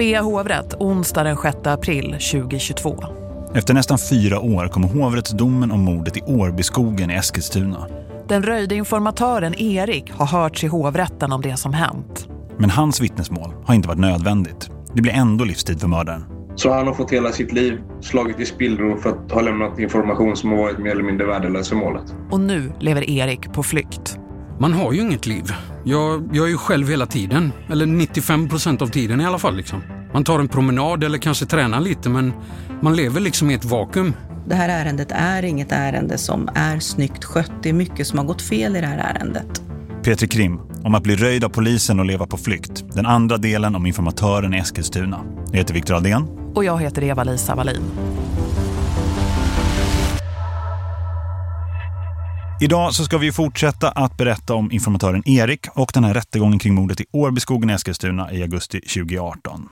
Svea hovrätt onsdag den 6 april 2022. Efter nästan fyra år kommer hovrättsdomen om mordet i Årbyskogen i Eskilstuna. Den röjde informatören Erik har hörts i hovrätten om det som hänt. Men hans vittnesmål har inte varit nödvändigt. Det blir ändå livstid för mördaren. Så han har fått hela sitt liv slagit i spillror för att ha lämnat information som har varit mer eller mindre värdelös för målet. Och nu lever Erik på flykt. Man har ju inget liv. Jag, jag är ju själv hela tiden. Eller 95 procent av tiden i alla fall. Liksom. Man tar en promenad eller kanske tränar lite men man lever liksom i ett vakuum. Det här ärendet är inget ärende som är snyggt skött. Det är mycket som har gått fel i det här ärendet. Petri Krim, om att bli röjd av polisen och leva på flykt. Den andra delen om informatören i Eskilstuna. Jag heter Viktor Aldén. Och jag heter Eva-Lisa Wallin. Idag så ska vi fortsätta att berätta om informatören Erik och den här rättegången kring mordet i Årbyskogen i Eskilstuna i augusti 2018.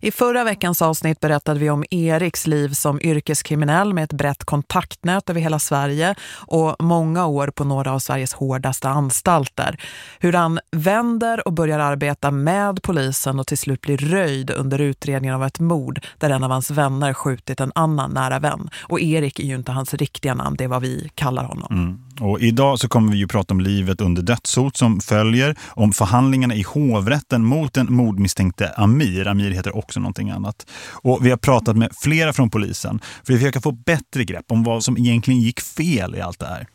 I förra veckans avsnitt berättade vi om Eriks liv som yrkeskriminell med ett brett kontaktnät över hela Sverige och många år på några av Sveriges hårdaste anstalter. Hur han vänder och börjar arbeta med polisen och till slut blir röjd under utredningen av ett mord där en av hans vänner skjutit en annan nära vän. Och Erik är ju inte hans riktiga namn, det är vad vi kallar honom. Mm. Och idag så kommer vi ju prata om livet under dödshot som följer, om förhandlingarna i hovrätten mot den mordmisstänkte Amir. Amir heter också någonting annat. Och vi har pratat med flera från polisen för att försöka få bättre grepp om vad som egentligen gick fel i allt det här.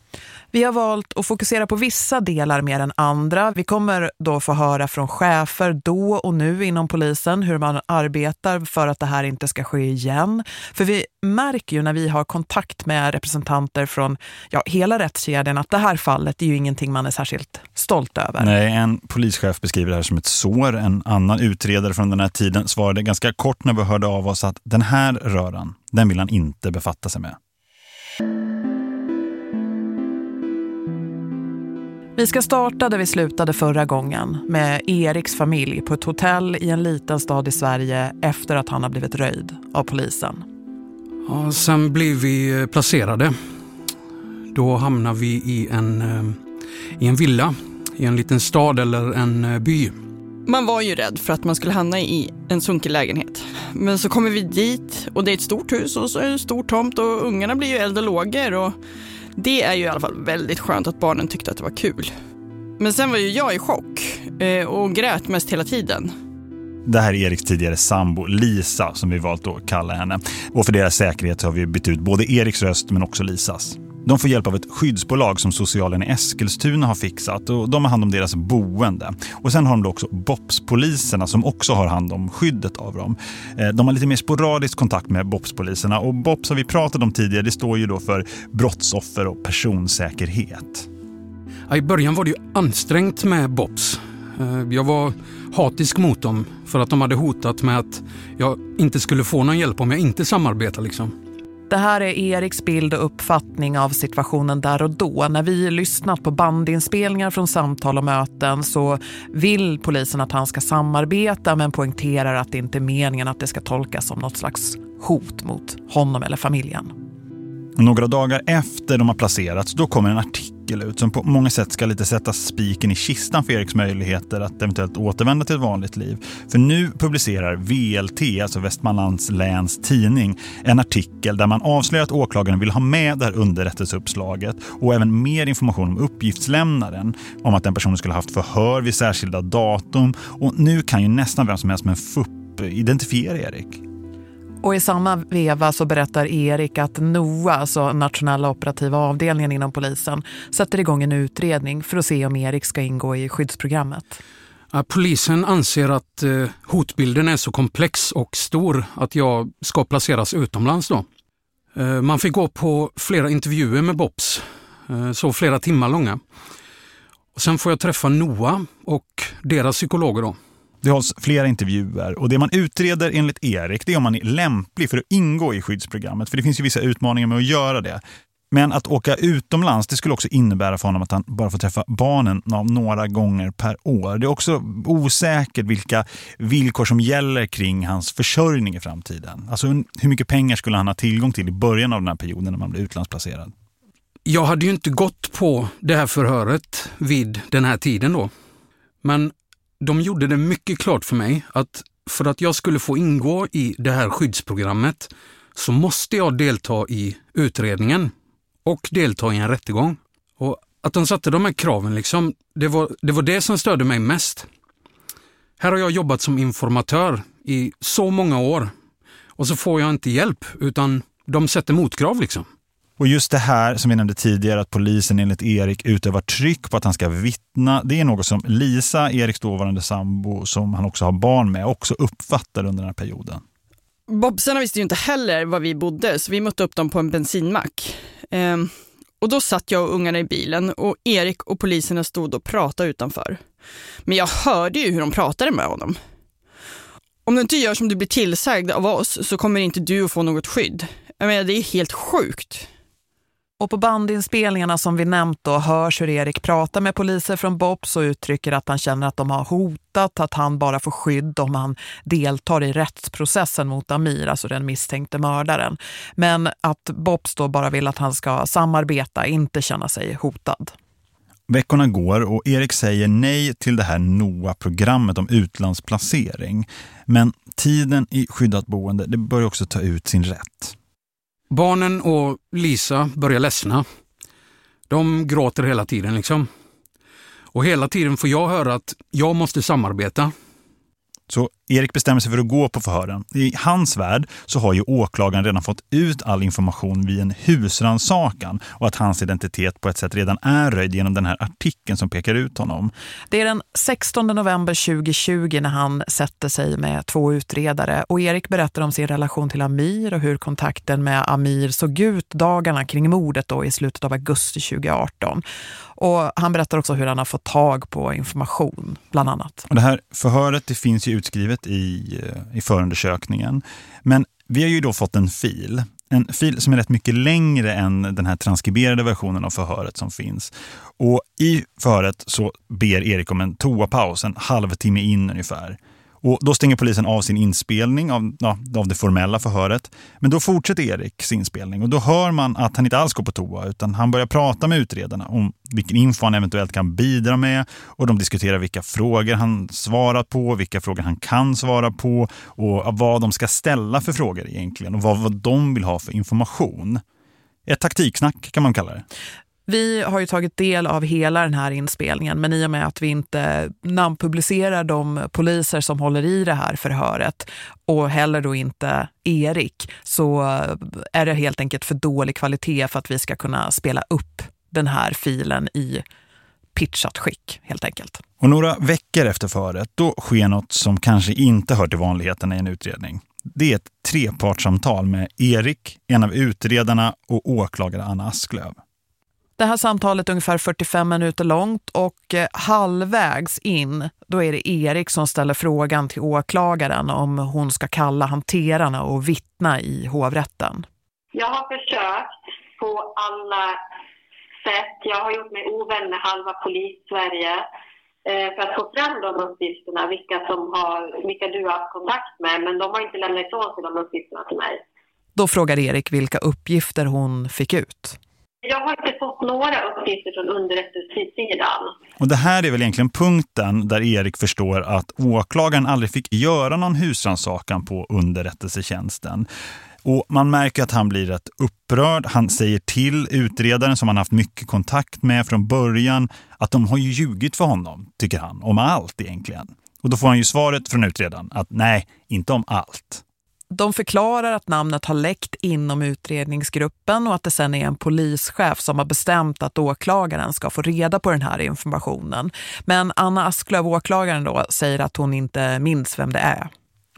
Vi har valt att fokusera på vissa delar mer än andra. Vi kommer då få höra från chefer då och nu inom polisen hur man arbetar för att det här inte ska ske igen. För vi märker ju när vi har kontakt med representanter från ja, hela rättskedjan att det här fallet är ju ingenting man är särskilt stolt över. Nej, en polischef beskriver det här som ett sår. En annan utredare från den här tiden svarade ganska kort när vi hörde av oss att den här röran, den vill han inte befatta sig med. Vi ska starta där vi slutade förra gången med Eriks familj på ett hotell i en liten stad i Sverige efter att han har blivit röjd av polisen. Ja, sen blev vi eh, placerade. Då hamnar vi i en, eh, i en villa i en liten stad eller en eh, by. Man var ju rädd för att man skulle hamna i en sunkig lägenhet. Men så kommer vi dit och det är ett stort hus och så är det en stor tomt och ungarna blir ju eldologer och det är ju i alla fall väldigt skönt att barnen tyckte att det var kul. Men sen var ju jag i chock eh, och grät mest hela tiden. Det här är Eriks tidigare sambo Lisa som vi valt att kalla henne. Och för deras säkerhet har vi bytt ut både Eriks röst men också Lisas. De får hjälp av ett skyddsbolag som socialen i Eskilstuna har fixat och de har hand om deras boende. Och sen har de då också BOPS-poliserna som också har hand om skyddet av dem. Eh, de har lite mer sporadisk kontakt med BOPS-poliserna och BOPS har vi pratat om tidigare, det står ju då för brottsoffer och personsäkerhet. I början var det ju ansträngt med BOPS. Eh, jag var hatisk mot dem för att de hade hotat med att jag inte skulle få någon hjälp om jag inte samarbetar liksom. Det här är Eriks bild och uppfattning av situationen där och då. När vi lyssnat på bandinspelningar från samtal och möten så vill polisen att han ska samarbeta men poängterar att det inte är meningen att det ska tolkas som något slags hot mot honom eller familjen. Några dagar efter de har placerats då kommer en artikel ut som på många sätt ska lite sätta spiken i kistan för Eriks möjligheter att eventuellt återvända till ett vanligt liv. För nu publicerar VLT, alltså Västmanlands läns tidning, en artikel där man avslöjar att åklagaren vill ha med det här underrättelseuppslaget och även mer information om uppgiftslämnaren, om att den personen skulle ha haft förhör vid särskilda datum och nu kan ju nästan vem som helst med en FUP identifiera Erik. Och i samma veva så berättar Erik att NOA, alltså nationella operativa avdelningen inom polisen, sätter igång en utredning för att se om Erik ska ingå i skyddsprogrammet. Polisen anser att eh, hotbilden är så komplex och stor att jag ska placeras utomlands då. Eh, man fick gå på flera intervjuer med BOPS, eh, så flera timmar långa. Och sen får jag träffa NOA och deras psykologer då. Det hålls flera intervjuer och det man utreder enligt Erik det är om man är lämplig för att ingå i skyddsprogrammet. För det finns ju vissa utmaningar med att göra det. Men att åka utomlands det skulle också innebära för honom att han bara får träffa barnen några gånger per år. Det är också osäkert vilka villkor som gäller kring hans försörjning i framtiden. Alltså hur mycket pengar skulle han ha tillgång till i början av den här perioden när man blir utlandsplacerad? Jag hade ju inte gått på det här förhöret vid den här tiden då. Men de gjorde det mycket klart för mig att för att jag skulle få ingå i det här skyddsprogrammet så måste jag delta i utredningen och delta i en rättegång. Och att de satte de här kraven, liksom, det, var, det var det som störde mig mest. Här har jag jobbat som informatör i så många år och så får jag inte hjälp utan de sätter motkrav liksom. Och just det här som vi nämnde tidigare att polisen enligt Erik utövar tryck på att han ska vittna. Det är något som Lisa, Eriks dåvarande sambo som han också har barn med, också uppfattar under den här perioden. Bobsarna visste ju inte heller var vi bodde så vi mötte upp dem på en bensinmack. Ehm, och då satt jag och ungarna i bilen och Erik och poliserna stod och pratade utanför. Men jag hörde ju hur de pratade med honom. Om du inte gör som du blir tillsagd av oss så kommer inte du att få något skydd. Jag menar, det är helt sjukt. Och på bandinspelningarna som vi nämnt då hörs hur Erik pratar med poliser från Bobs och uttrycker att han känner att de har hotat att han bara får skydd om han deltar i rättsprocessen mot Amir, alltså den misstänkte mördaren. Men att Bobs då bara vill att han ska samarbeta, inte känna sig hotad. Veckorna går och Erik säger nej till det här NOA-programmet om utlandsplacering. Men tiden i skyddat boende det börjar också ta ut sin rätt. Barnen och Lisa börjar ledsna. De gråter hela tiden liksom. Och hela tiden får jag höra att jag måste samarbeta. Så Erik bestämmer sig för att gå på förhören. I hans värld så har ju åklagaren redan fått ut all information vid en husransakan och att hans identitet på ett sätt redan är röjd genom den här artikeln som pekar ut honom. Det är den 16 november 2020 när han sätter sig med två utredare och Erik berättar om sin relation till Amir och hur kontakten med Amir såg ut dagarna kring mordet då i slutet av augusti 2018. Och han berättar också hur han har fått tag på information, bland annat. Och det här förhöret det finns ju utskrivet i, eh, i förundersökningen. Men vi har ju då fått en fil. En fil som är rätt mycket längre än den här transkriberade versionen av förhöret som finns. Och i förhöret så ber Erik om en toapaus, en halvtimme in ungefär. Och då stänger polisen av sin inspelning av, ja, av det formella förhöret. Men då fortsätter Eriks inspelning och då hör man att han inte alls går på toa utan han börjar prata med utredarna om vilken info han eventuellt kan bidra med och de diskuterar vilka frågor han svarat på, vilka frågor han kan svara på och vad de ska ställa för frågor egentligen och vad, vad de vill ha för information. Ett taktiksnack kan man kalla det. Vi har ju tagit del av hela den här inspelningen men i och med att vi inte namnpublicerar de poliser som håller i det här förhöret och heller då inte Erik så är det helt enkelt för dålig kvalitet för att vi ska kunna spela upp den här filen i pitchat skick helt enkelt. Och några veckor efter förhöret då sker något som kanske inte hör till vanligheterna i en utredning. Det är ett trepartssamtal med Erik, en av utredarna och åklagare Anna Asklöv. Det här samtalet är ungefär 45 minuter långt och eh, halvvägs in då är det Erik som ställer frågan till åklagaren om hon ska kalla hanterarna och vittna i hovrätten. Jag har försökt på alla sätt. Jag har gjort mig ovän med halva polis-Sverige eh, för att få fram de uppgifterna, vilka, som har, vilka du har haft kontakt med. Men de har inte lämnat ifrån sig de uppgifterna till mig. Då frågar Erik vilka uppgifter hon fick ut. Jag har inte fått några uppgifter från underrättelsesidan. Och det här är väl egentligen punkten där Erik förstår att åklagaren aldrig fick göra någon husransakan på underrättelsetjänsten. Och man märker att han blir rätt upprörd. Han säger till utredaren som han haft mycket kontakt med från början att de har ju ljugit för honom, tycker han, om allt egentligen. Och då får han ju svaret från utredaren att nej, inte om allt. De förklarar att namnet har läckt inom utredningsgruppen och att det sen är en polischef som har bestämt att åklagaren ska få reda på den här informationen. Men Anna Asklöv, åklagaren då, säger att hon inte minns vem det är.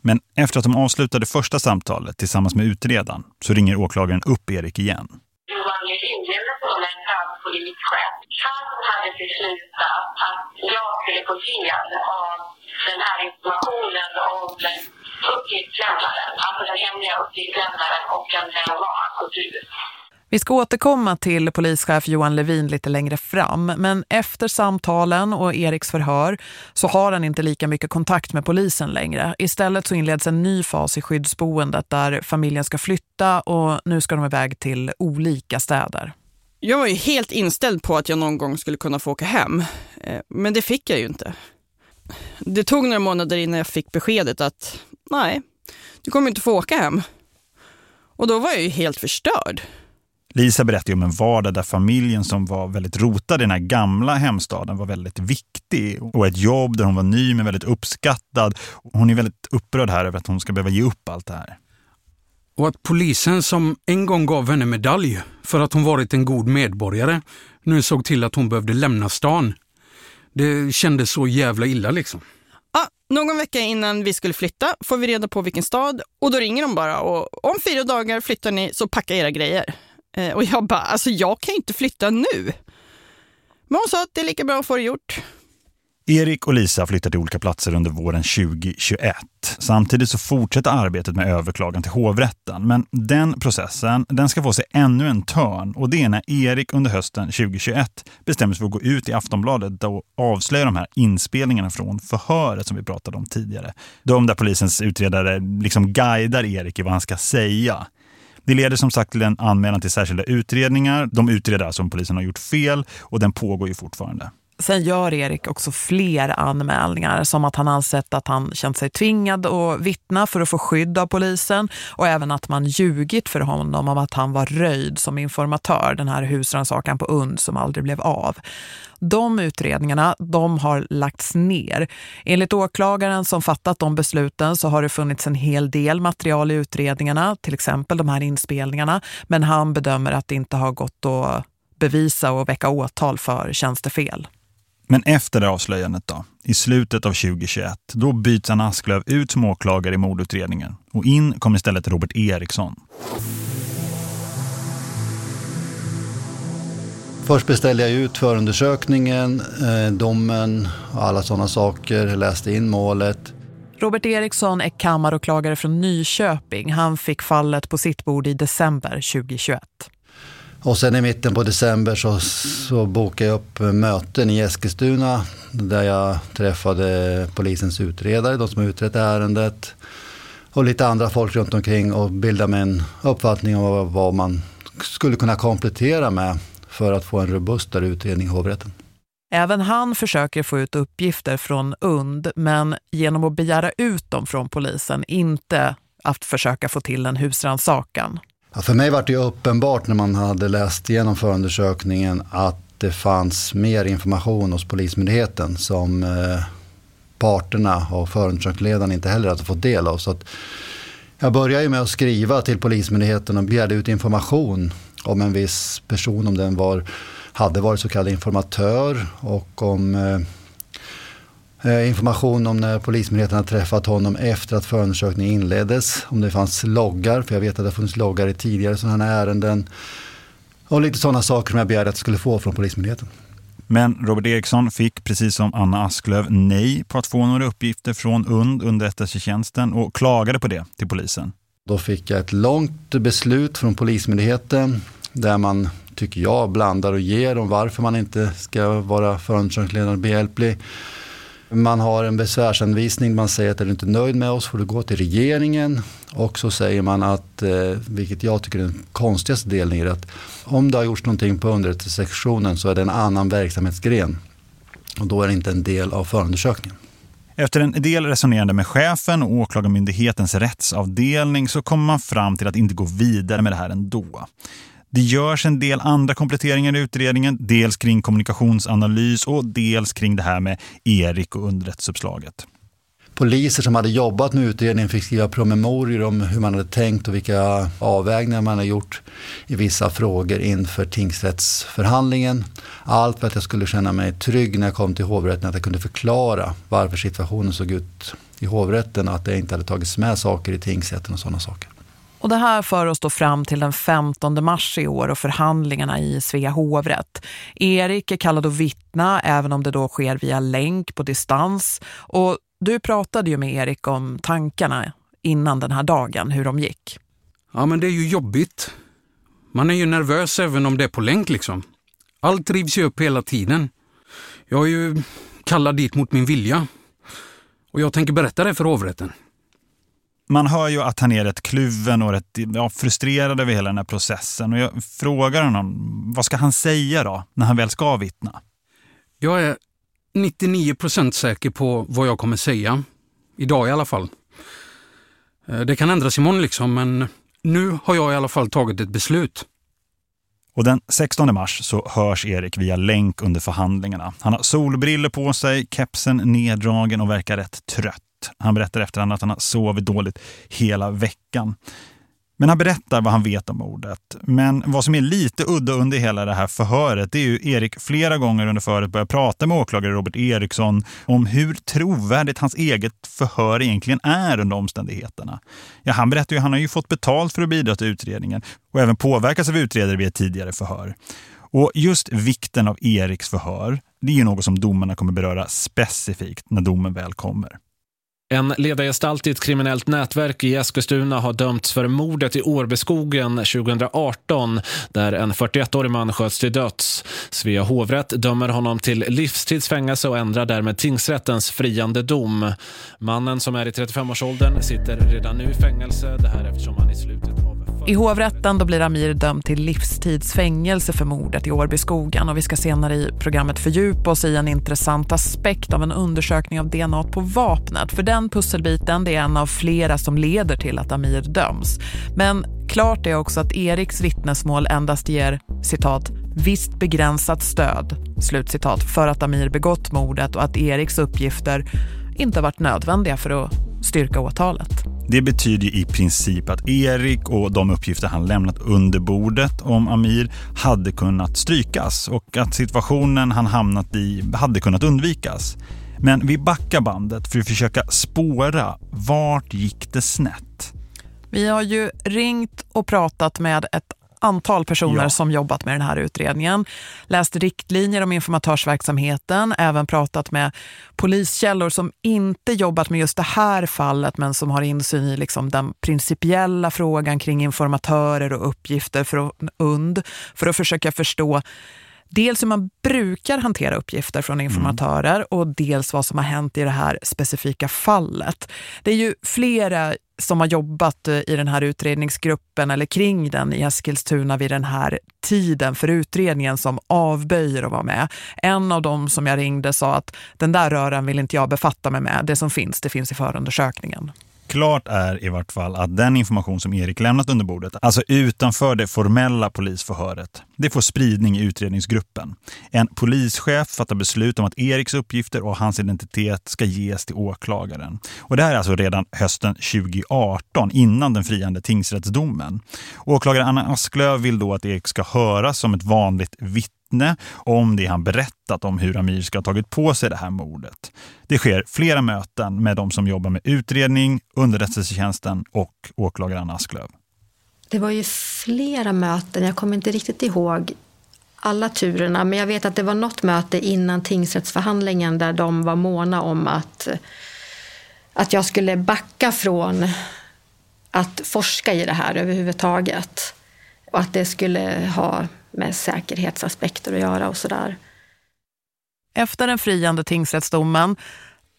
Men efter att de avslutade första samtalet tillsammans med utredaren så ringer åklagaren upp Erik igen. Johan Levin, som är en polischef, han hade beslutat att jag skulle få del av den här informationen om uppgiftslämnaren, alltså den hemliga uppgiftslämnaren och vem den var, kultur. Vi ska återkomma till polischef Johan Levin lite längre fram. Men efter samtalen och Eriks förhör så har han inte lika mycket kontakt med polisen längre. Istället så inleds en ny fas i skyddsboendet där familjen ska flytta och nu ska de iväg till olika städer. Jag var ju helt inställd på att jag någon gång skulle kunna få åka hem. Eh, men det fick jag ju inte. Det tog några månader innan jag fick beskedet att nej, du kommer inte få åka hem. Och då var jag ju helt förstörd. Lisa berättade om en vardag där familjen som var väldigt rotad i den här gamla hemstaden var väldigt viktig. Och ett jobb där hon var ny men väldigt uppskattad. Hon är väldigt upprörd här över att hon ska behöva ge upp allt det här. Och att polisen som en gång gav henne medalj för att hon varit en god medborgare nu såg till att hon behövde lämna stan. Det kändes så jävla illa liksom. Någon vecka innan vi skulle flytta får vi reda på vilken stad och då ringer de bara och om fyra dagar flyttar ni så packa era grejer. Eh, och jag bara, alltså jag kan ju inte flytta nu. Men hon sa att det är lika bra att få det gjort. Erik och Lisa flyttar till olika platser under våren 2021. Samtidigt så fortsätter arbetet med överklagan till hovrätten. Men den processen den ska få sig ännu en törn. Och det är när Erik under hösten 2021 bestämmer sig för att gå ut i Aftonbladet och avslöja de här inspelningarna från förhöret som vi pratade om tidigare. De där polisens utredare liksom guidar Erik i vad han ska säga. Det leder som sagt till en anmälan till särskilda utredningar. De utreder alltså om polisen har gjort fel och den pågår ju fortfarande. Sen gör Erik också fler anmälningar som att han ansett att han känt sig tvingad att vittna för att få skydd av polisen och även att man ljugit för honom om att han var röjd som informatör, den här husrannsakan på Und som aldrig blev av. De utredningarna de har lagts ner. Enligt åklagaren som fattat de besluten så har det funnits en hel del material i utredningarna, till exempel de här inspelningarna, men han bedömer att det inte har gått att bevisa och väcka åtal för tjänstefel. Men efter det avslöjandet då, i slutet av 2021, då byts Anna Asklöv ut som åklagare i mordutredningen. Och in kom istället Robert Eriksson. Först beställde jag ut förundersökningen, eh, domen och alla sådana saker. Jag läste in målet. Robert Eriksson är kammaråklagare från Nyköping. Han fick fallet på sitt bord i december 2021. Och sen i mitten på december så, så bokade jag upp möten i Eskilstuna där jag träffade polisens utredare, de som har utrett ärendet och lite andra folk runt omkring och bildade mig en uppfattning om vad man skulle kunna komplettera med för att få en robustare utredning i hovrätten. Även han försöker få ut uppgifter från UND men genom att begära ut dem från polisen, inte att försöka få till en husrannsakan. Ja, för mig var det uppenbart när man hade läst igenom förundersökningen att det fanns mer information hos Polismyndigheten som eh, parterna och förundersökningsledaren inte heller hade fått del av. Så att jag började med att skriva till Polismyndigheten och begärde ut information om en viss person, om den var, hade varit så kallad informatör och om Eh, information om när Polismyndigheten har träffat honom efter att förundersökningen inleddes. Om det fanns loggar, för jag vet att det funnits loggar i tidigare sådana här ärenden. Och lite sådana saker som jag begärde att jag skulle få från Polismyndigheten. Men Robert Eriksson fick precis som Anna Asklöv nej på att få några uppgifter från UND underrättelsetjänsten och klagade på det till polisen. Då fick jag ett långt beslut från Polismyndigheten där man, tycker jag, blandar och ger om varför man inte ska vara förundersökningsledare behjälplig. Man har en besvärsanvisning, man säger att är du inte nöjd med oss får du gå till regeringen. Och så säger man att, eh, vilket jag tycker är den konstigaste delen i det, att om det har gjorts någonting på underrättelsesektionen så är det en annan verksamhetsgren. Och då är det inte en del av förundersökningen. Efter en del resonerande med chefen och åklagarmyndighetens rättsavdelning så kommer man fram till att inte gå vidare med det här ändå. Det görs en del andra kompletteringar i utredningen, dels kring kommunikationsanalys och dels kring det här med Erik och underrättelseuppslaget. Poliser som hade jobbat med utredningen fick skriva promemorior om hur man hade tänkt och vilka avvägningar man hade gjort i vissa frågor inför tingsrättsförhandlingen. Allt för att jag skulle känna mig trygg när jag kom till hovrätten, att jag kunde förklara varför situationen såg ut i hovrätten och att det inte hade tagits med saker i tingsrätten och sådana saker. Och det här för oss då fram till den 15 mars i år och förhandlingarna i Svea hovrätt. Erik är kallad att vittna även om det då sker via länk på distans. Och du pratade ju med Erik om tankarna innan den här dagen, hur de gick. Ja men det är ju jobbigt. Man är ju nervös även om det är på länk liksom. Allt drivs ju upp hela tiden. Jag är ju kallad dit mot min vilja. Och jag tänker berätta det för hovrätten man hör ju att han är rätt kluven och rätt ja, frustrerad över hela den här processen. Och jag frågar honom, vad ska han säga då när han väl ska vittna? Jag är 99% säker på vad jag kommer säga. Idag i alla fall. Eh, det kan ändras imorgon liksom, men nu har jag i alla fall tagit ett beslut. Och den 16 mars så hörs Erik via länk under förhandlingarna. Han har solbriller på sig, kepsen neddragen och verkar rätt trött. Han berättar efterhand att han har sovit dåligt hela veckan. Men han berättar vad han vet om mordet. Men vad som är lite udda under hela det här förhöret det är ju Erik flera gånger under förhöret börjar prata med åklagare Robert Eriksson om hur trovärdigt hans eget förhör egentligen är under omständigheterna. Ja, han berättar ju att han har ju fått betalt för att bidra till utredningen och även påverkas av utredare vid ett tidigare förhör. Och just vikten av Eriks förhör, det är ju något som domarna kommer beröra specifikt när domen väl kommer. En ledargestalt i ett kriminellt nätverk i Eskilstuna har dömts för mordet i Årbeskogen 2018 där en 41-årig man sköts till döds. Svea hovrätt dömer honom till livstidsfängelse och ändrar därmed tingsrättens friande dom. Mannen som är i 35-årsåldern sitter redan nu i fängelse, det här eftersom han i slutet av i hovrätten då blir Amir dömd till livstidsfängelse för mordet i Årbyskogen och vi ska senare i programmet fördjupa oss i en intressant aspekt av en undersökning av DNA på vapnet. För den pusselbiten det är en av flera som leder till att Amir döms. Men klart är också att Eriks vittnesmål endast ger, citat, visst begränsat stöd, slutcitat, för att Amir begått mordet och att Eriks uppgifter inte varit nödvändiga för att styrka åtalet. Det betyder i princip att Erik och de uppgifter han lämnat under bordet om Amir hade kunnat strykas och att situationen han hamnat i hade kunnat undvikas. Men vi backar bandet för att försöka spåra vart gick det snett. Vi har ju ringt och pratat med ett antal personer ja. som jobbat med den här utredningen. Läst riktlinjer om informatörsverksamheten, även pratat med poliskällor som inte jobbat med just det här fallet men som har insyn i liksom den principiella frågan kring informatörer och uppgifter för UND för att försöka förstå dels hur man brukar hantera uppgifter från informatörer mm. och dels vad som har hänt i det här specifika fallet. Det är ju flera som har jobbat eh, i den här utredningsgruppen eller kring den i Eskilstuna vid den här tiden för utredningen som avböjer att vara med. En av dem som jag ringde sa att den där röran vill inte jag befatta mig med. Det som finns, det finns i förundersökningen. Klart är i vart fall att den information som Erik lämnat under bordet, alltså utanför det formella polisförhöret, det får spridning i utredningsgruppen. En polischef fattar beslut om att Eriks uppgifter och hans identitet ska ges till åklagaren. Och det här är alltså redan hösten 2018, innan den friande tingsrättsdomen. Åklagare Anna Asklöv vill då att Erik ska höras som ett vanligt vittne vittne om det han berättat om hur Amir ska ha tagit på sig det här mordet. Det sker flera möten med de som jobbar med utredning, underrättelsetjänsten och åklagaren Asklöv. Det var ju flera möten, jag kommer inte riktigt ihåg alla turerna, men jag vet att det var något möte innan tingsrättsförhandlingen där de var måna om att, att jag skulle backa från att forska i det här överhuvudtaget. Och att det skulle ha med säkerhetsaspekter att göra och sådär. Efter den friande tingsrättsdomen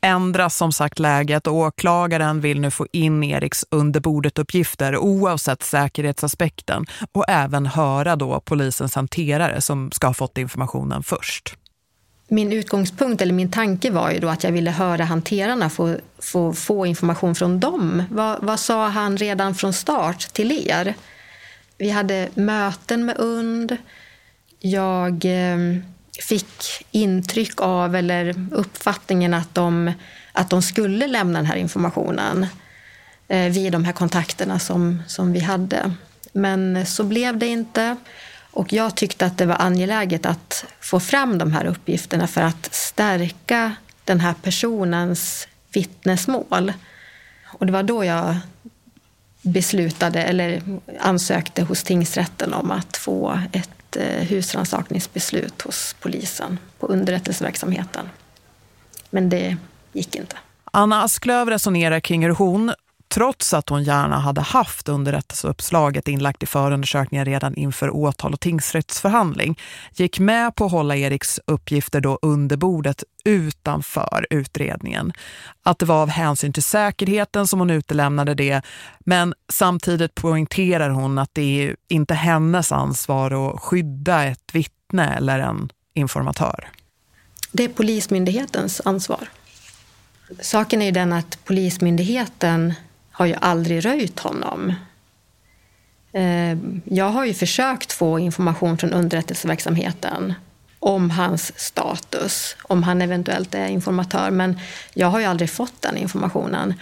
ändras som sagt läget och åklagaren vill nu få in Eriks underbordet-uppgifter oavsett säkerhetsaspekten och även höra då polisens hanterare som ska ha fått informationen först. Min utgångspunkt eller min tanke var ju då att jag ville höra hanterarna få, få, få information från dem. Vad, vad sa han redan från start till er? Vi hade möten med UND. Jag Eh, fick intryck av, eller uppfattningen att de, att de skulle lämna den här informationen eh, vid de här kontakterna som, som vi hade. Men så blev det inte. Och jag tyckte att det var angeläget att få fram de här uppgifterna för att stärka den här personens vittnesmål. Och det var då jag beslutade eller ansökte hos tingsrätten om att få ett Eh, husrannsakningsbeslut hos polisen på underrättelseverksamheten. Men det gick inte. Anna Asklöv resonerar kring hur hon trots att hon gärna hade haft underrättelseuppslaget inlagt i förundersökningen redan inför åtal och tingsrättsförhandling, gick med på att hålla Eriks uppgifter då under bordet utanför utredningen. Att det var av hänsyn till säkerheten som hon utelämnade det, men samtidigt poängterar hon att det är inte hennes ansvar att skydda ett vittne eller en informatör. Det är Polismyndighetens ansvar. Saken är ju den att Polismyndigheten har ju aldrig röjt honom. Eh, jag har ju försökt få information från underrättelseverksamheten om hans status, om han eventuellt är informatör, men jag har ju aldrig fått den informationen.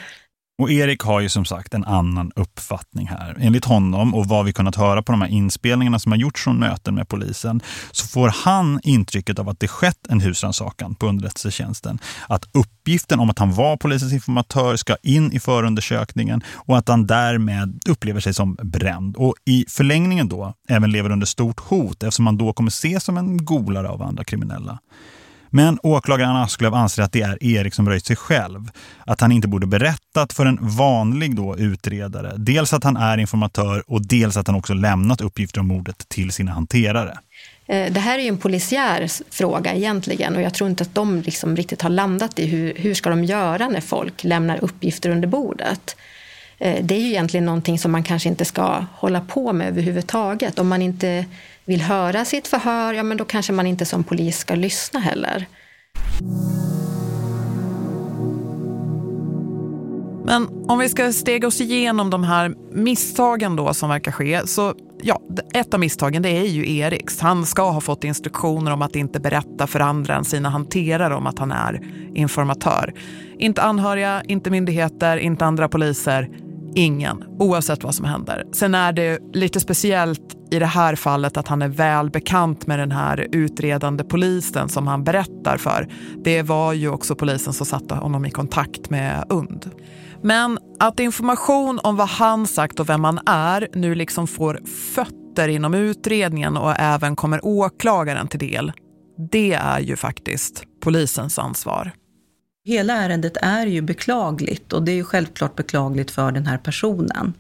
Och Erik har ju som sagt en annan uppfattning här. Enligt honom och vad vi kunnat höra på de här inspelningarna som har gjorts från möten med polisen så får han intrycket av att det skett en husrannsakan på underrättelsetjänsten. Att uppgiften om att han var polisens informatör ska in i förundersökningen och att han därmed upplever sig som bränd. Och i förlängningen då även lever under stort hot eftersom han då kommer ses som en golare av andra kriminella. Men åklagaren Asklöv anser att det är Erik som röjt sig själv. Att han inte borde berättat för en vanlig då utredare. Dels att han är informatör och dels att han också lämnat uppgifter om mordet till sina hanterare. Eh, det här är ju en polisiär fråga egentligen och jag tror inte att de liksom riktigt har landat i hur, hur ska de göra när folk lämnar uppgifter under bordet. Eh, det är ju egentligen någonting som man kanske inte ska hålla på med överhuvudtaget. Om man inte vill höra sitt förhör, ja men då kanske man inte som polis ska lyssna heller. Men om vi ska stega oss igenom de här misstagen då som verkar ske så ja, ett av misstagen det är ju Eriks. Han ska ha fått instruktioner om att inte berätta för andra än sina hanterare om att han är informatör. Inte anhöriga, inte myndigheter, inte andra poliser, ingen, oavsett vad som händer. Sen är det lite speciellt i det här fallet att han är väl bekant med den här utredande polisen som han berättar för. Det var ju också polisen som satte honom i kontakt med UND. Men att information om vad han sagt och vem han är nu liksom får fötter inom utredningen och även kommer åklagaren till del, det är ju faktiskt polisens ansvar. Hela ärendet är ju beklagligt och det är ju självklart beklagligt för den här personen.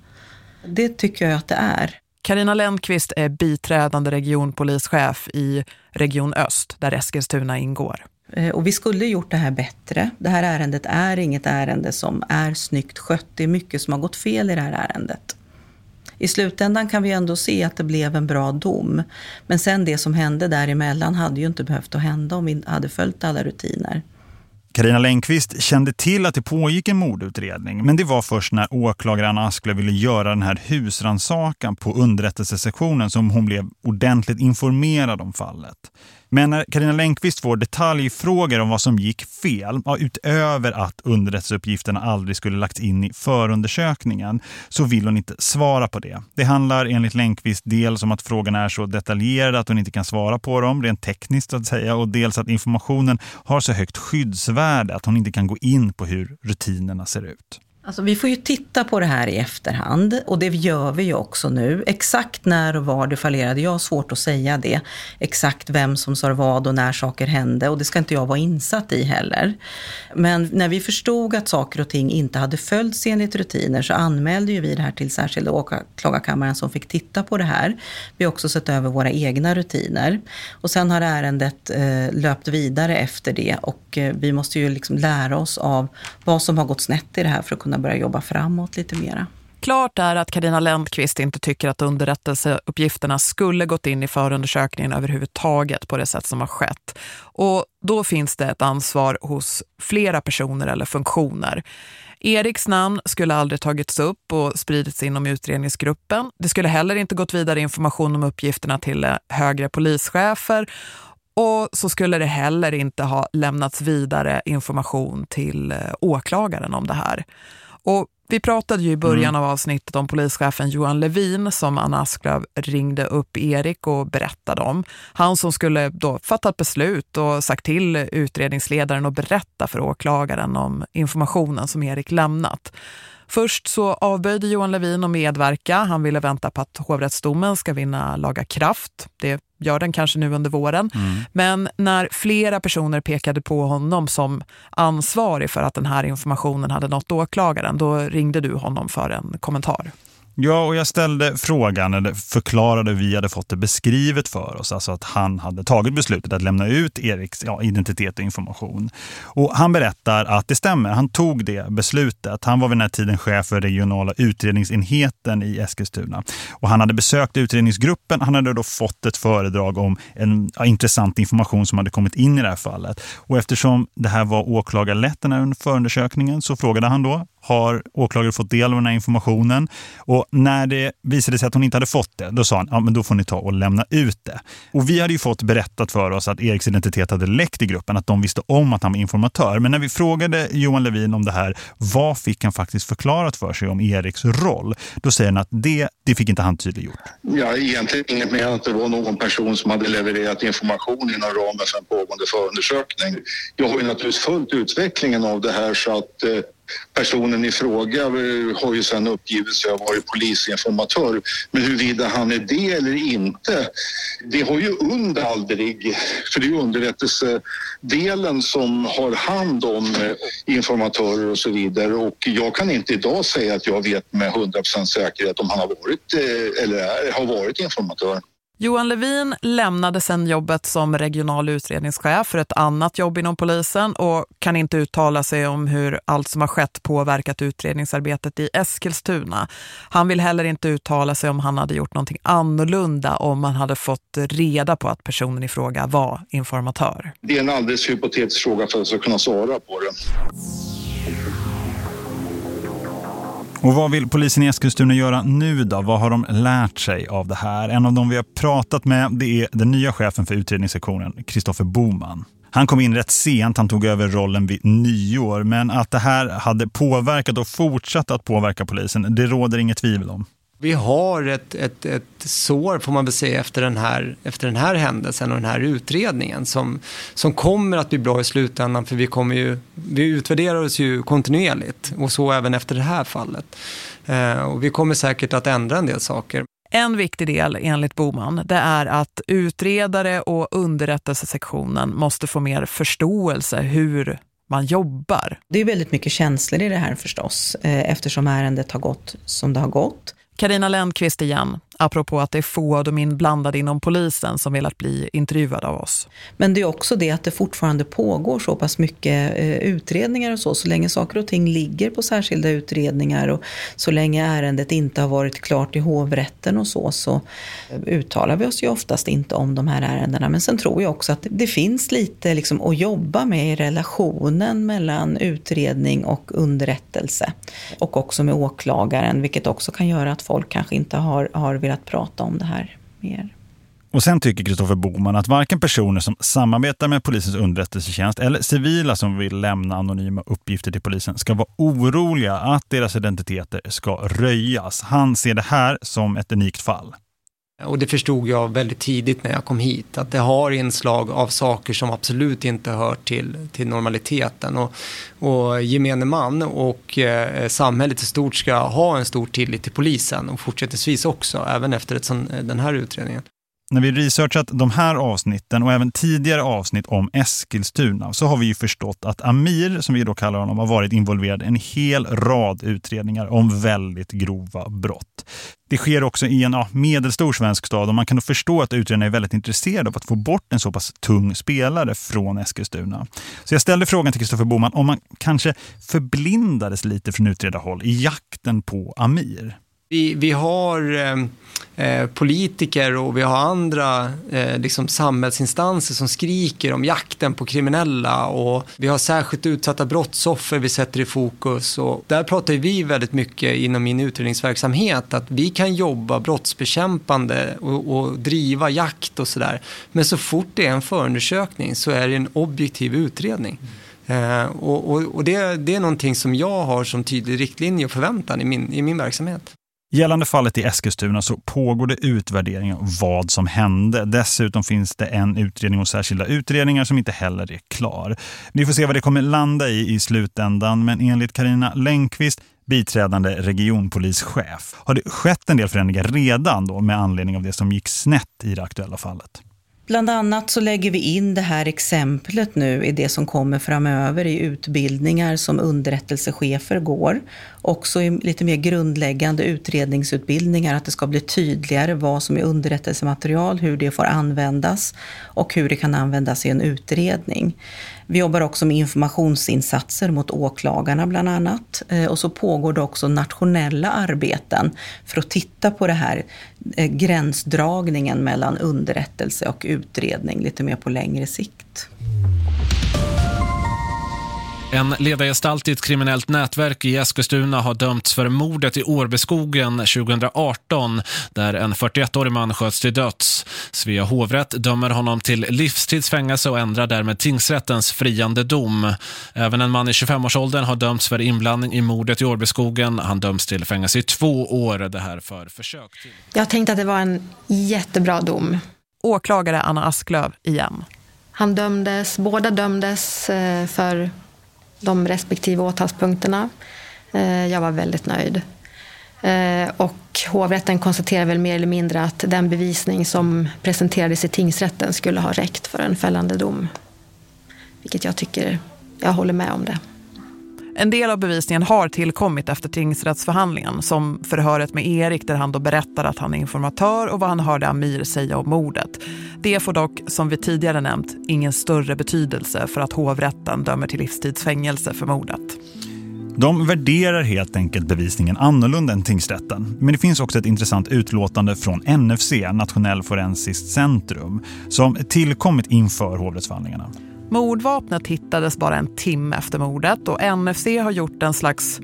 Det tycker jag att det är. Karina Lendqvist är biträdande regionpolischef i Region Öst där Eskilstuna ingår. Eh, och vi skulle gjort det här bättre. Det här ärendet är inget ärende som är snyggt skött. Det är mycket som har gått fel i det här ärendet. I slutändan kan vi ändå se att det blev en bra dom. Men sen det som hände däremellan hade ju inte behövt att hända om vi hade följt alla rutiner. Karina Längqvist kände till att det pågick en mordutredning men det var först när åklagaren Asklöv ville göra den här husransakan på underrättelsesektionen som hon blev ordentligt informerad om fallet. Men när Karina Länkvist får detaljfrågor om vad som gick fel, ja, utöver att underrättelseuppgifterna aldrig skulle lagts in i förundersökningen, så vill hon inte svara på det. Det handlar enligt Länkvist dels om att frågorna är så detaljerade att hon inte kan svara på dem, rent tekniskt att säga, och dels att informationen har så högt skyddsvärde att hon inte kan gå in på hur rutinerna ser ut. Alltså, vi får ju titta på det här i efterhand och det gör vi ju också nu. Exakt när och var det fallerade, jag har svårt att säga det. Exakt vem som sa vad och när saker hände och det ska inte jag vara insatt i heller. Men när vi förstod att saker och ting inte hade följts enligt rutiner så anmälde ju vi det här till särskilda åklagarkammaren som fick titta på det här. Vi har också sett över våra egna rutiner. Och sen har ärendet eh, löpt vidare efter det och eh, vi måste ju liksom lära oss av vad som har gått snett i det här för att kunna börja jobba framåt lite mera. Klart är att Karina Lendqvist inte tycker att underrättelseuppgifterna skulle gått in i förundersökningen överhuvudtaget på det sätt som har skett. Och då finns det ett ansvar hos flera personer eller funktioner. Eriks namn skulle aldrig tagits upp och spridits inom utredningsgruppen. Det skulle heller inte gått vidare information om uppgifterna till eh, högre polischefer och så skulle det heller inte ha lämnats vidare information till eh, åklagaren om det här. Och vi pratade ju i början mm. av avsnittet om polischefen Johan Levin som Anna Asklöv ringde upp Erik och berättade om. Han som skulle då fattat beslut och sagt till utredningsledaren och berätta för åklagaren om informationen som Erik lämnat. Först så avböjde Johan Levin att medverka. Han ville vänta på att hovrättsdomen ska vinna laga kraft. Det gör den kanske nu under våren. Mm. Men när flera personer pekade på honom som ansvarig för att den här informationen hade nått åklagaren, då ringde du honom för en kommentar. Ja, och jag ställde frågan, eller förklarade vi hade fått det beskrivet för oss. Alltså att han hade tagit beslutet att lämna ut Eriks ja, identitet och information. Och han berättar att det stämmer, han tog det beslutet. Han var vid den här tiden chef för regionala utredningsenheten i Eskilstuna. Och han hade besökt utredningsgruppen, han hade då fått ett föredrag om en ja, intressant information som hade kommit in i det här fallet. Och eftersom det här var åklagarlätt den här förundersökningen så frågade han då har åklagare fått del av den här informationen. Och när det visade sig att hon inte hade fått det, då sa han, ja men då får ni ta och lämna ut det. Och vi hade ju fått berättat för oss att Eriks identitet hade läckt i gruppen, att de visste om att han var informatör. Men när vi frågade Johan Levin om det här, vad fick han faktiskt förklarat för sig om Eriks roll? Då säger han att det, det fick inte han tydliggjort. Ja, egentligen inget mer än att det var någon person som hade levererat information inom ramen för en pågående förundersökning. Jag har ju naturligtvis följt utvecklingen av det här så att eh, Personen i fråga eh, har ju sedan uppgivit sig ha varit polisinformatör. Men huruvida han är det eller inte, det har ju UND aldrig, för det är ju underrättelsedelen som har hand om eh, informatörer och så vidare. Och jag kan inte idag säga att jag vet med 100 säkerhet om han har varit eh, eller är, har varit informatör. Johan Levin lämnade sedan jobbet som regional utredningschef för ett annat jobb inom polisen och kan inte uttala sig om hur allt som har skett påverkat utredningsarbetet i Eskilstuna. Han vill heller inte uttala sig om han hade gjort någonting annorlunda om man hade fått reda på att personen i fråga var informatör. Det är en alldeles hypotetisk fråga för att jag ska kunna svara på det. Och vad vill polisen i Eskilstuna göra nu då? Vad har de lärt sig av det här? En av dem vi har pratat med det är den nya chefen för utredningssektionen, Kristoffer Boman. Han kom in rätt sent, han tog över rollen vid nyår. Men att det här hade påverkat och fortsatt att påverka polisen, det råder inget tvivel om. Vi har ett, ett, ett sår får man väl säga efter den, här, efter den här händelsen och den här utredningen som, som kommer att bli bra i slutändan för vi, kommer ju, vi utvärderar oss ju kontinuerligt och så även efter det här fallet. Eh, och vi kommer säkert att ändra en del saker. En viktig del enligt Boman det är att utredare och underrättelsesektionen måste få mer förståelse hur man jobbar. Det är väldigt mycket känslor i det här förstås eh, eftersom ärendet har gått som det har gått. Karina Lendqvist igen, apropå att det är få av de inblandade inom polisen som velat bli intervjuade av oss. Men det är också det att det fortfarande pågår så pass mycket eh, utredningar och så. Så länge saker och ting ligger på särskilda utredningar och så länge ärendet inte har varit klart i hovrätten och så, så eh, uttalar vi oss ju oftast inte om de här ärendena. Men sen tror jag också att det finns lite liksom att jobba med i relationen mellan utredning och underrättelse. Och också med åklagaren, vilket också kan göra att folk kanske inte har, har velat prata om det här mer. Och sen tycker Kristoffer Boman att varken personer som samarbetar med polisens underrättelsetjänst eller civila som vill lämna anonyma uppgifter till polisen ska vara oroliga att deras identiteter ska röjas. Han ser det här som ett unikt fall. Och det förstod jag väldigt tidigt när jag kom hit, att det har inslag av saker som absolut inte hör till, till normaliteten. Och, och gemene man och eh, samhället i stort ska ha en stor tillit till polisen och fortsättningsvis också, även efter ett sån, eh, den här utredningen när vi researchat de här avsnitten och även tidigare avsnitt om Eskilstuna så har vi ju förstått att Amir, som vi då kallar honom, har varit involverad i en hel rad utredningar om väldigt grova brott. Det sker också i en ja, medelstor svensk stad och man kan då förstå att utredarna är väldigt intresserade av att få bort en så pass tung spelare från Eskilstuna. Så jag ställde frågan till Kristoffer Boman om man kanske förblindades lite från utredarhåll i jakten på Amir. Vi, vi har ehm, eh, politiker och vi har andra eh, liksom samhällsinstanser som skriker om jakten på kriminella och vi har särskilt utsatta brottsoffer vi sätter i fokus. Och där pratar vi väldigt mycket inom min utredningsverksamhet att vi kan jobba brottsbekämpande och, och driva jakt och sådär. Men så fort det är en förundersökning så är det en objektiv utredning. Eh, och, och, och det, det, är någonting som jag har som tydlig riktlinje och förväntan i min, i min verksamhet. Gällande fallet i Eskilstuna så pågår det utvärdering av vad som hände. Dessutom finns det en utredning och särskilda utredningar som inte heller är klar. Vi får se vad det kommer landa i i slutändan men enligt Karina Länkvist biträdande regionpolischef. Har det skett en del förändringar redan då med anledning av det som gick snett i det aktuella fallet? Bland annat så lägger vi in det här exemplet nu i det som kommer framöver i utbildningar som underrättelsechefer går. Också i lite mer grundläggande utredningsutbildningar, att det ska bli tydligare vad som är underrättelsematerial, hur det får användas och hur det kan användas i en utredning. Vi jobbar också med informationsinsatser mot åklagarna bland annat. Eh, och så pågår det också nationella arbeten för att titta på det här eh, gränsdragningen mellan underrättelse och utredning lite mer på längre sikt. En ledargestalt i ett kriminellt nätverk i Eskilstuna har dömts för mordet i Årbeskogen 2018 där en 41-årig man sköts till döds. Svea hovrätt dömer honom till livstidsfängelse och ändrar därmed tingsrättens friande dom. Även en man i 25-årsåldern har dömts för inblandning i mordet i Årbeskogen. Han döms till fängelse i två år, det här för försök till. Jag tänkte att det var en jättebra dom. Åklagare Anna Asklöv igen. Han dömdes, båda dömdes eh, för de respektive åtalspunkterna. Eh, jag var väldigt nöjd. Eh, och hovrätten konstaterade väl mer eller mindre att den bevisning som presenterades i tingsrätten skulle ha räckt för en fällande dom. Vilket jag tycker, jag håller med om det. En del av bevisningen har tillkommit efter tingsrättsförhandlingen som förhöret med Erik där han då berättar att han är informatör och vad han hörde Amir säga om mordet. Det får dock, som vi tidigare nämnt, ingen större betydelse för att hovrätten dömer till livstidsfängelse för mordet. De värderar helt enkelt bevisningen annorlunda än tingsrätten. Men det finns också ett intressant utlåtande från NFC, Nationell Forensiskt Centrum, som tillkommit inför hovrättsförhandlingarna. Mordvapnet hittades bara en timme efter mordet och NFC har gjort en slags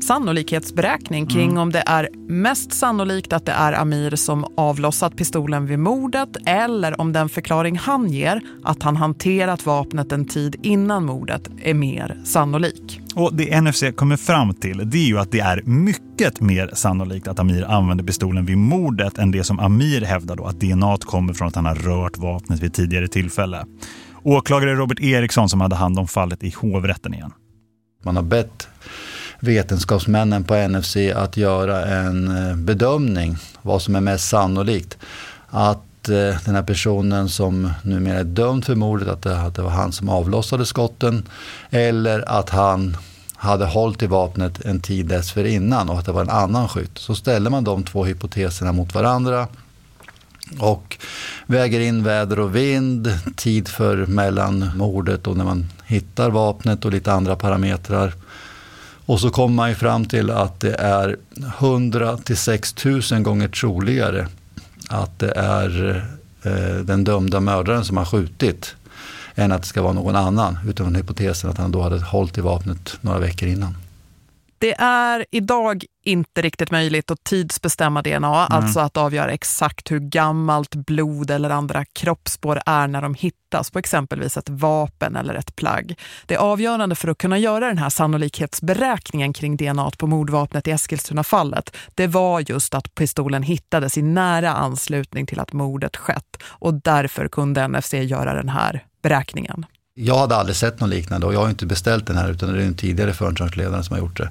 sannolikhetsberäkning kring mm. om det är mest sannolikt att det är Amir som avlossat pistolen vid mordet eller om den förklaring han ger, att han hanterat vapnet en tid innan mordet, är mer sannolik. Och det NFC kommer fram till det är ju att det är mycket mer sannolikt att Amir använde pistolen vid mordet än det som Amir hävdar då, att DNA kommer från att han har rört vapnet vid tidigare tillfälle. Åklagare Robert Eriksson som hade hand om fallet i hovrätten igen. Man har bett vetenskapsmännen på NFC att göra en eh, bedömning vad som är mest sannolikt. Att eh, den här personen som numera är dömd för mordet, att det, att det var han som avlossade skotten eller att han hade hållit i vapnet en tid dessförinnan och att det var en annan skytt. Så ställer man de två hypoteserna mot varandra och väger in väder och vind, tid för mellan mordet och när man hittar vapnet och lite andra parametrar. Och så kommer man ju fram till att det är 100 till 6000 gånger troligare att det är eh, den dömda mördaren som har skjutit än att det ska vara någon annan utifrån hypotesen att han då hade hållit i vapnet några veckor innan. Det är idag inte riktigt möjligt att tidsbestämma DNA, mm. alltså att avgöra exakt hur gammalt blod eller andra kroppsspår är när de hittas på exempelvis ett vapen eller ett plagg. Det avgörande för att kunna göra den här sannolikhetsberäkningen kring DNA på mordvapnet i Eskilstuna-fallet, det var just att pistolen hittades i nära anslutning till att mordet skett och därför kunde NFC göra den här beräkningen. Jag hade aldrig sett något liknande och jag har inte beställt den här utan det är en tidigare förundersökningsledare som har gjort det.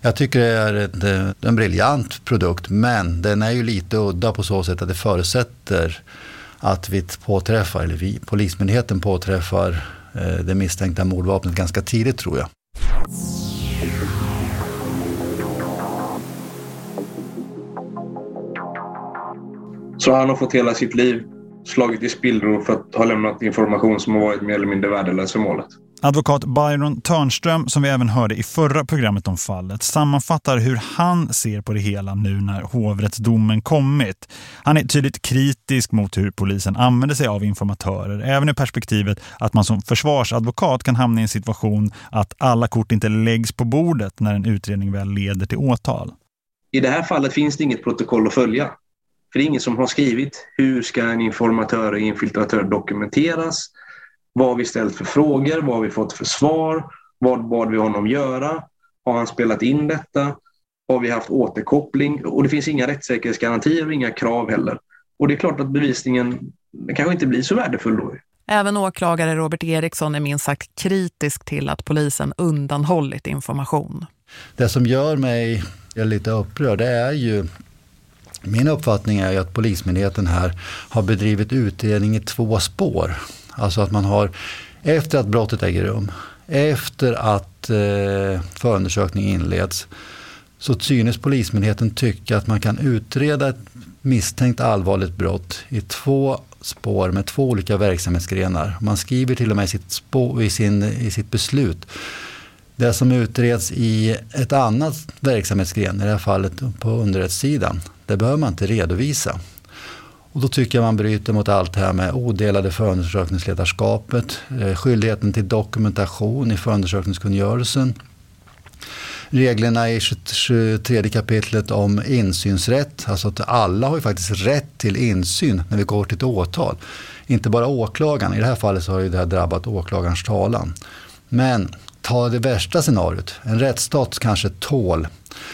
Jag tycker det är en, eh, en briljant produkt men den är ju lite udda på så sätt att det förutsätter att vi påträffar, eller vi, Polismyndigheten påträffar eh, det misstänkta mordvapnet ganska tidigt tror jag. Så han har fått hela sitt liv slagit i spillror för att ha lämnat information som har varit mer eller mindre värdelös för målet. Advokat Byron Törnström, som vi även hörde i förra programmet om fallet, sammanfattar hur han ser på det hela nu när hovrättsdomen kommit. Han är tydligt kritisk mot hur polisen använder sig av informatörer, även i perspektivet att man som försvarsadvokat kan hamna i en situation att alla kort inte läggs på bordet när en utredning väl leder till åtal. I det här fallet finns det inget protokoll att följa. För det är ingen som har skrivit hur ska en informatör och infiltratör dokumenteras? Vad har vi ställt för frågor? Vad har vi fått för svar? Vad bad vi honom göra? Har han spelat in detta? Har vi haft återkoppling? Och det finns inga rättssäkerhetsgarantier och inga krav heller. Och det är klart att bevisningen kanske inte blir så värdefull då. Även åklagare Robert Eriksson är minst sagt kritisk till att polisen undanhållit information. Det som gör mig lite upprörd det är ju min uppfattning är ju att Polismyndigheten här har bedrivit utredning i två spår. Alltså att man har, efter att brottet äger rum, efter att eh, förundersökning inleds, så synes Polismyndigheten tycka att man kan utreda ett misstänkt allvarligt brott i två spår med två olika verksamhetsgrenar. Man skriver till och med i sitt, spår, i sin, i sitt beslut det som utreds i ett annat verksamhetsgren, i det här fallet på underrättssidan, det behöver man inte redovisa. Och då tycker jag man bryter mot allt det här med odelade förundersökningsledarskapet, eh, skyldigheten till dokumentation i förundersökningskungörelsen, reglerna i 23 kapitlet om insynsrätt. Alltså att alla har ju faktiskt rätt till insyn när vi går till ett åtal. Inte bara åklagaren, i det här fallet så har ju det här drabbat åklagarens talan. Men ta det värsta scenariot. En rättsstat kanske tål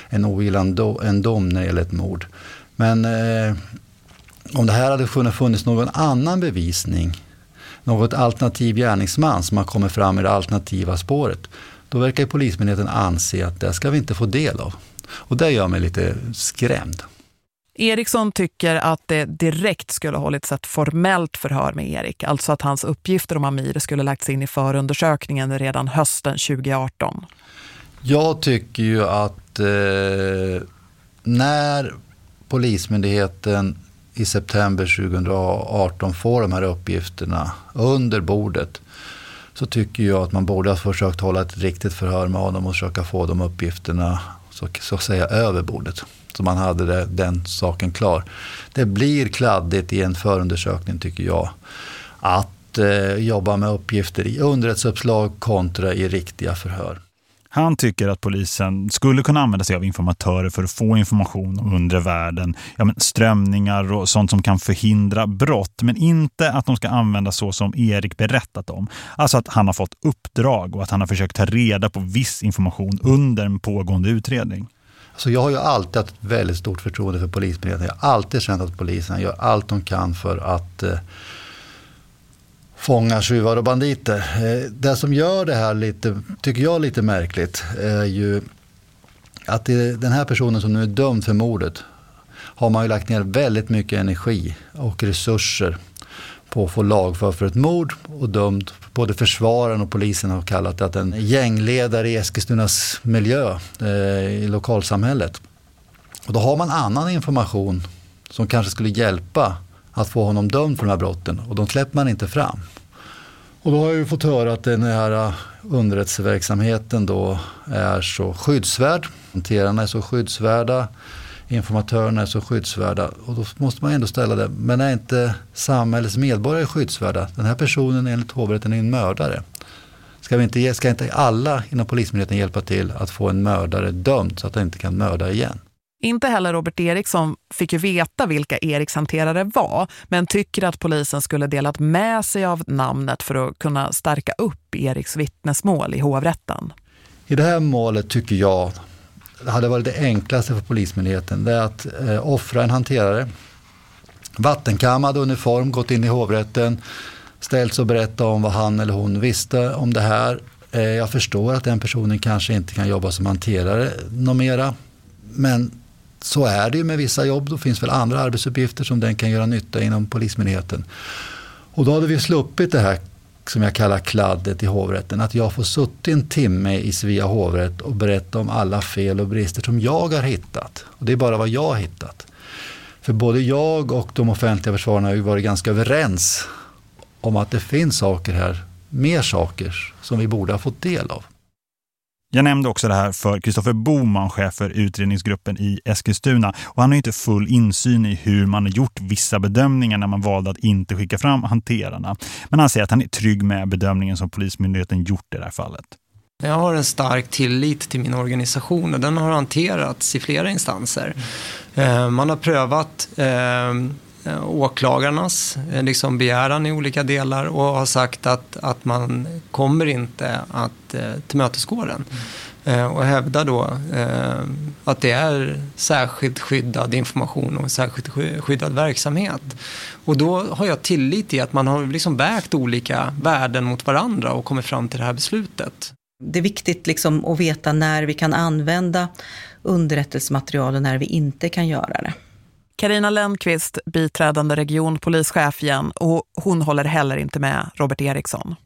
en ogillande en dom när det gäller ett mord. Men eh, om det här hade funnits någon annan bevisning, något alternativ gärningsman som har kommit fram i det alternativa spåret, då verkar Polismyndigheten anse att det ska vi inte få del av. Och det gör mig lite skrämd. Eriksson tycker att det direkt skulle ha hållits ett formellt förhör med Erik. Alltså att hans uppgifter om Amir skulle lagts in i förundersökningen redan hösten 2018. Jag tycker ju att eh, när Polismyndigheten i september 2018 får de här uppgifterna under bordet så tycker jag att man borde ha försökt hålla ett riktigt förhör med honom och försöka få de uppgifterna så, så att säga över bordet. Så man hade det, den saken klar. Det blir kladdigt i en förundersökning tycker jag. Att eh, jobba med uppgifter i underrättsuppslag kontra i riktiga förhör. Han tycker att polisen skulle kunna använda sig av informatörer för att få information om undre världen, ja, men strömningar och sånt som kan förhindra brott. Men inte att de ska användas så som Erik berättat om. Alltså att han har fått uppdrag och att han har försökt ta reda på viss information under en pågående utredning. Så jag har ju alltid haft väldigt stort förtroende för Polismyndigheten. Jag har alltid känt att polisen gör allt de kan för att eh, fångar, tjuvar och banditer. Eh, det som gör det här lite, tycker jag lite märkligt är ju att det, den här personen som nu är dömd för mordet har man ju lagt ner väldigt mycket energi och resurser på att få lagför för ett mord och dömd. Både försvararen och polisen har kallat det att en gängledare i Eskilstunas miljö eh, i lokalsamhället. Och då har man annan information som kanske skulle hjälpa att få honom dömd för de här brotten och de släpper man inte fram. Och då har jag ju fått höra att den här äh, underrättelseverksamheten då är så skyddsvärd. Hanterarna är så skyddsvärda, informatörerna är så skyddsvärda. Och då måste man ändå ställa det, men är inte samhällets medborgare skyddsvärda? Den här personen enligt hovrätten är en mördare. Ska, vi inte, ska inte alla inom Polismyndigheten hjälpa till att få en mördare dömd så att han inte kan mörda igen? Inte heller Robert Eriksson fick ju veta vilka Eriks hanterare var men tycker att polisen skulle delat med sig av namnet för att kunna stärka upp Eriks vittnesmål i hovrätten. I det här målet tycker jag det hade varit det enklaste för Polismyndigheten det är att eh, offra en hanterare. Vattenkammad uniform, gått in i hovrätten, ställts och berättat om vad han eller hon visste om det här. Eh, jag förstår att den personen kanske inte kan jobba som hanterare något mera. Men så är det ju med vissa jobb. Då finns väl andra arbetsuppgifter som den kan göra nytta inom Polismyndigheten. Och då hade vi sluppit det här som jag kallar kladdet i hovrätten. Att jag får suttit en timme i Svea hovrätt och berätta om alla fel och brister som jag har hittat. Och det är bara vad jag har hittat. För både jag och de offentliga försvararna har ju varit ganska överens om att det finns saker här, mer saker som vi borde ha fått del av. Jag nämnde också det här för Kristoffer Boman, chef för utredningsgruppen i Eskilstuna. Och han har inte full insyn i hur man har gjort vissa bedömningar när man valde att inte skicka fram hanterarna. Men han säger att han är trygg med bedömningen som Polismyndigheten gjort i det här fallet. Jag har en stark tillit till min organisation och den har hanterats i flera instanser. Mm. Man har prövat eh, Eh, åklagarnas eh, liksom begäran i olika delar och har sagt att, att man kommer inte att eh, tillmötesgå den. Mm. och hävdar då eh, att det är särskilt skyddad information och särskilt skyddad verksamhet. Och då har jag tillit i att man har liksom vägt olika värden mot varandra och kommit fram till det här beslutet. Det är viktigt liksom att veta när vi kan använda underrättelsematerial och när vi inte kan göra det. Karina Lennqvist, biträdande regionpolischef igen och hon håller heller inte med Robert Eriksson.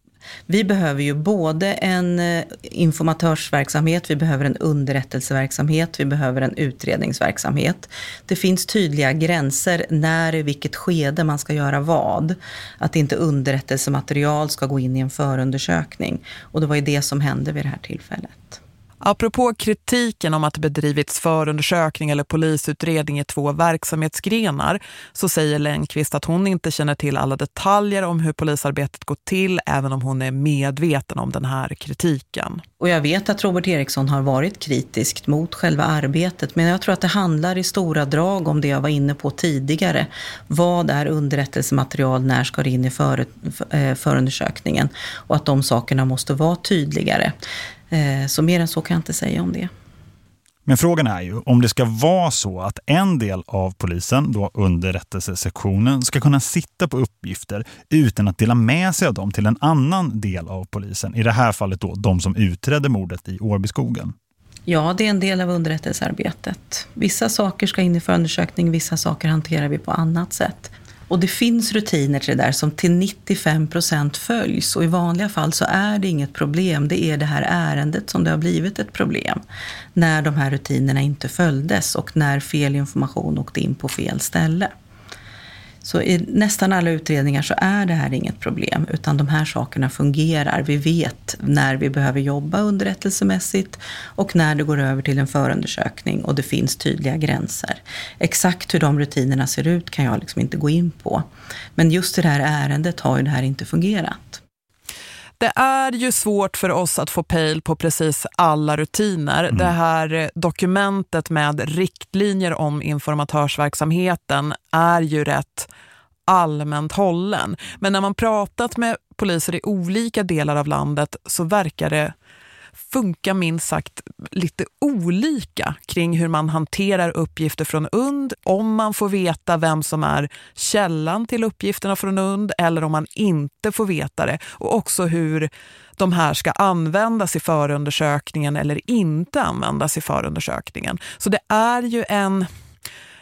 Vi behöver ju både en eh, informatörsverksamhet, vi behöver en underrättelseverksamhet, vi behöver en utredningsverksamhet. Det finns tydliga gränser när i vilket skede man ska göra vad. Att inte underrättelsematerial ska gå in i en förundersökning. Och det var ju det som hände vid det här tillfället. Apropå kritiken om att det bedrivits förundersökning eller polisutredning i två verksamhetsgrenar så säger Lennqvist att hon inte känner till alla detaljer om hur polisarbetet går till även om hon är medveten om den här kritiken. Och jag vet att Robert Eriksson har varit kritisk mot själva arbetet men jag tror att det handlar i stora drag om det jag var inne på tidigare. Vad är underrättelsematerial, när ska det in i för, eh, förundersökningen? Och att de sakerna måste vara tydligare. Eh, så mer än så kan jag inte säga om det. Men frågan är ju om det ska vara så att en del av polisen, då underrättelsesektionen, ska kunna sitta på uppgifter utan att dela med sig av dem till en annan del av polisen. I det här fallet då de som utredde mordet i Årbyskogen. Ja, det är en del av underrättelsearbetet. Vissa saker ska in i förundersökning, vissa saker hanterar vi på annat sätt. Och det finns rutiner till det där som till 95 procent följs och i vanliga fall så är det inget problem. Det är det här ärendet som det har blivit ett problem. När de här rutinerna inte följdes och när fel information åkte in på fel ställe. Så i nästan alla utredningar så är det här inget problem, utan de här sakerna fungerar. Vi vet när vi behöver jobba underrättelsemässigt och när det går över till en förundersökning och det finns tydliga gränser. Exakt hur de rutinerna ser ut kan jag liksom inte gå in på. Men just i det här ärendet har ju det här inte fungerat. Det är ju svårt för oss att få pejl på precis alla rutiner. Mm. Det här dokumentet med riktlinjer om informatörsverksamheten är ju rätt allmänt hållen. Men när man pratat med poliser i olika delar av landet så verkar det funkar minst sagt lite olika kring hur man hanterar uppgifter från UND, om man får veta vem som är källan till uppgifterna från UND eller om man inte får veta det. Och också hur de här ska användas i förundersökningen eller inte användas i förundersökningen. Så det är ju en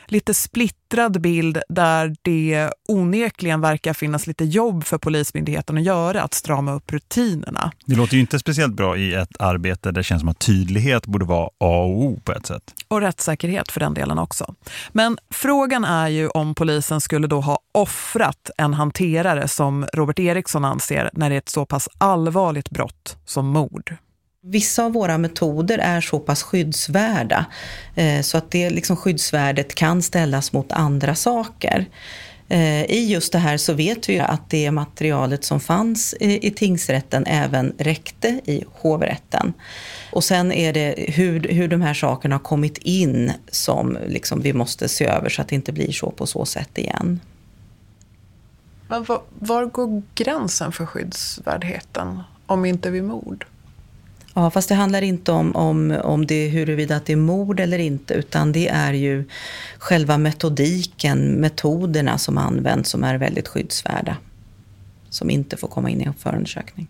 lite splittrad bild där det onekligen verkar finnas lite jobb för polismyndigheten att göra, att strama upp rutinerna. Det låter ju inte speciellt bra i ett arbete där det känns som att tydlighet borde vara A och O på ett sätt. Och rättssäkerhet för den delen också. Men frågan är ju om polisen skulle då ha offrat en hanterare som Robert Eriksson anser när det är ett så pass allvarligt brott som mord. Vissa av våra metoder är så pass skyddsvärda eh, så att det liksom skyddsvärdet kan ställas mot andra saker. Eh, I just det här så vet vi att det materialet som fanns i, tingsrätten även räckte i hovrätten. Och sen är det hur, hur de här sakerna har kommit in som liksom vi måste se över så att det inte blir så på så sätt igen. Men var, var går gränsen för skyddsvärdheten om inte vid mord? Ja, fast det handlar inte om, om, om det huruvida det är mord eller inte, utan det är ju själva metodiken, metoderna som används som är väldigt skyddsvärda. Som inte får komma in i en förundersökning.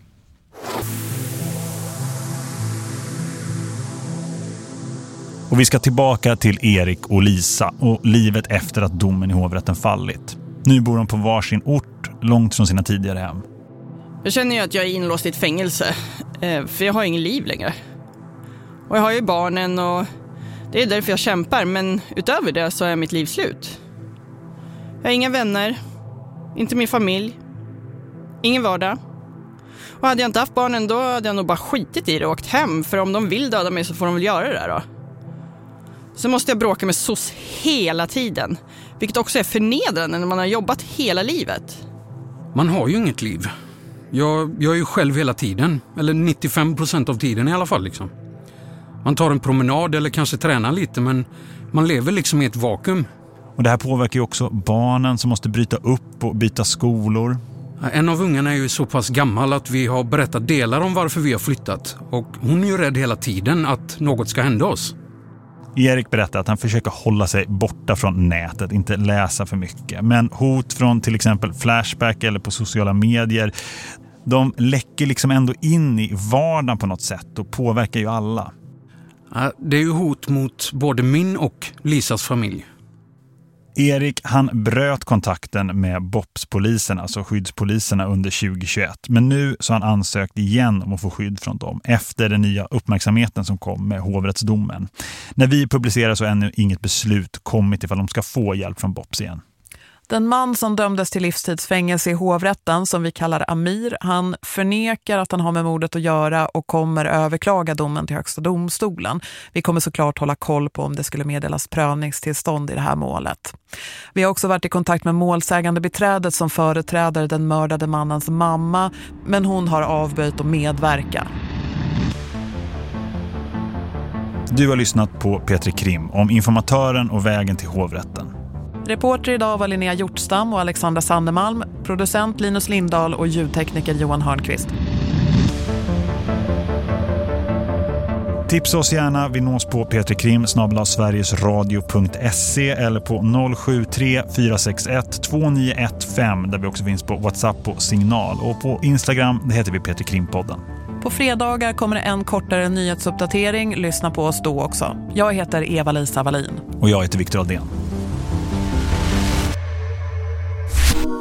Och vi ska tillbaka till Erik och Lisa och livet efter att domen i hovrätten fallit. Nu bor de på varsin ort, långt från sina tidigare hem. Jag känner ju att jag är inlåst i ett fängelse, eh, för jag har inget liv längre. Och jag har ju barnen och det är därför jag kämpar, men utöver det så är mitt liv slut. Jag har inga vänner, inte min familj, ingen vardag. Och hade jag inte haft barnen då hade jag nog bara skitit i det och åkt hem, för om de vill döda mig så får de väl göra det då. Så måste jag bråka med SOS hela tiden, vilket också är förnedrande när man har jobbat hela livet. Man har ju inget liv. Jag, jag är ju själv hela tiden, eller 95 procent av tiden i alla fall. Liksom. Man tar en promenad eller kanske tränar lite men man lever liksom i ett vakuum. Och det här påverkar ju också barnen som måste bryta upp och byta skolor. En av ungarna är ju så pass gammal att vi har berättat delar om varför vi har flyttat. Och hon är ju rädd hela tiden att något ska hända oss. Erik berättar att han försöker hålla sig borta från nätet, inte läsa för mycket. Men hot från till exempel Flashback eller på sociala medier, de läcker liksom ändå in i vardagen på något sätt och påverkar ju alla. Det är ju hot mot både min och Lisas familj. Erik han bröt kontakten med BOPS-polisen, alltså skyddspoliserna under 2021. Men nu så har han ansökt igen om att få skydd från dem efter den nya uppmärksamheten som kom med hovrättsdomen. När vi publicerar så har ännu inget beslut kommit ifall de ska få hjälp från BOPS igen. Den man som dömdes till livstidsfängelse i hovrätten som vi kallar Amir, han förnekar att han har med mordet att göra och kommer överklaga domen till högsta domstolen. Vi kommer såklart hålla koll på om det skulle meddelas prövningstillstånd i det här målet. Vi har också varit i kontakt med målsägande beträdet som företräder den mördade mannens mamma, men hon har avböjt att medverka. Du har lyssnat på Petri Krim om informatören och vägen till hovrätten. Reporter idag var Linnea Hjortstam och Alexandra Sandemalm, producent Linus Lindahl och ljudtekniker Johan Hörnqvist. Tipsa oss gärna, vi nås på petrikrim sverigesradio.se eller på 073 461 2915 där vi också finns på WhatsApp och Signal och på Instagram det heter vi Petrikrimpodden. På fredagar kommer en kortare nyhetsuppdatering. Lyssna på oss då också. Jag heter Eva-Lisa Wallin. Och jag heter Viktor Aldén.